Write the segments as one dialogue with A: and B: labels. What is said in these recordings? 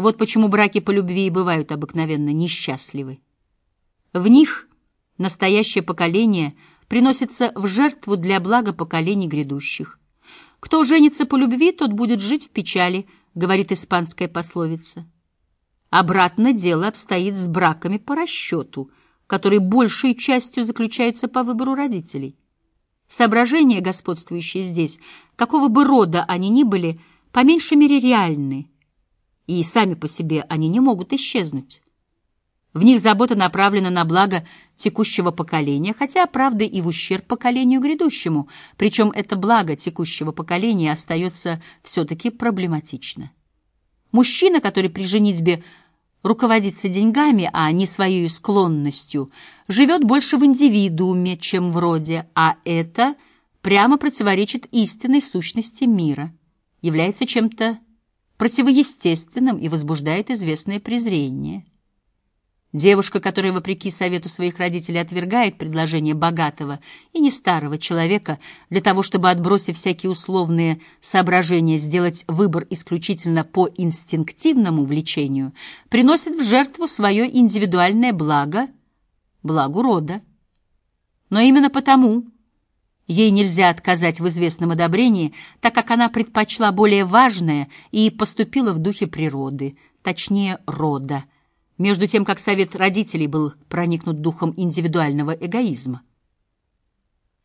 A: Вот почему браки по любви и бывают обыкновенно несчастливы. В них настоящее поколение приносится в жертву для блага поколений грядущих. Кто женится по любви, тот будет жить в печали, говорит испанская пословица. Обратно дело обстоит с браками по расчету, которые большей частью заключаются по выбору родителей. Соображения, господствующие здесь, какого бы рода они ни были, по меньшей мере реальны, и сами по себе они не могут исчезнуть. В них забота направлена на благо текущего поколения, хотя, правда, и в ущерб поколению грядущему, причем это благо текущего поколения остается все-таки проблематично. Мужчина, который при женитьбе руководится деньгами, а не своей склонностью, живет больше в индивидууме, чем в роде, а это прямо противоречит истинной сущности мира, является чем-то противоестественным и возбуждает известное презрение. Девушка, которая, вопреки совету своих родителей, отвергает предложение богатого и не старого человека для того, чтобы, отбросив всякие условные соображения, сделать выбор исключительно по инстинктивному влечению, приносит в жертву свое индивидуальное благо, благу рода. Но именно потому ей нельзя отказать в известном одобрении, так как она предпочла более важное и поступила в духе природы, точнее, рода между тем как совет родителей был проникнут духом индивидуального эгоизма.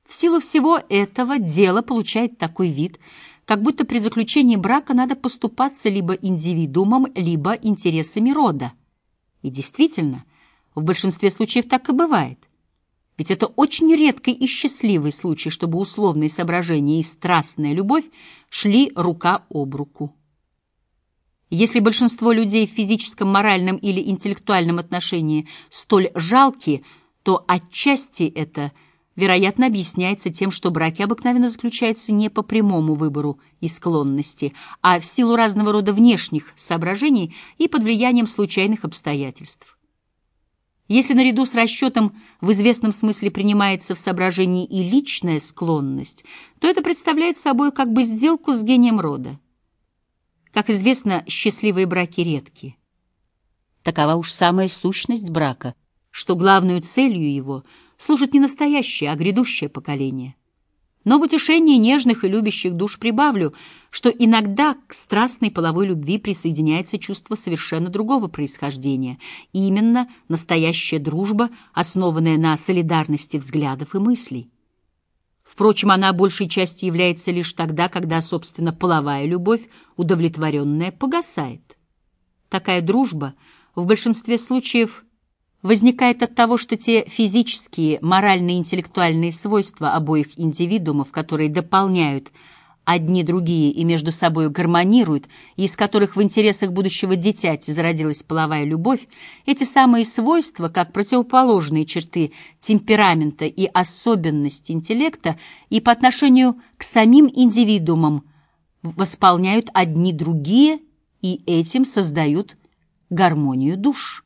A: В силу всего этого дело получает такой вид, как будто при заключении брака надо поступаться либо индивидуумом, либо интересами рода. И действительно, в большинстве случаев так и бывает. Ведь это очень редкий и счастливый случай, чтобы условные соображения и страстная любовь шли рука об руку. Если большинство людей в физическом, моральном или интеллектуальном отношении столь жалки, то отчасти это, вероятно, объясняется тем, что браки обыкновенно заключаются не по прямому выбору и склонности, а в силу разного рода внешних соображений и под влиянием случайных обстоятельств. Если наряду с расчетом в известном смысле принимается в соображении и личная склонность, то это представляет собой как бы сделку с гением рода. Как известно, счастливые браки редки. Такова уж самая сущность брака, что главную целью его служит не настоящее, а грядущее поколение. Но в утешении нежных и любящих душ прибавлю, что иногда к страстной половой любви присоединяется чувство совершенно другого происхождения, именно настоящая дружба, основанная на солидарности взглядов и мыслей. Впрочем, она большей частью является лишь тогда, когда, собственно, половая любовь, удовлетворенная, погасает. Такая дружба в большинстве случаев возникает от того, что те физические, моральные и интеллектуальные свойства обоих индивидуумов, которые дополняют – одни другие и между собой гармонируют, из которых в интересах будущего дитяти зародилась половая любовь, эти самые свойства, как противоположные черты темперамента и особенности интеллекта, и по отношению к самим индивидуумам, восполняют одни другие и этим создают гармонию душ.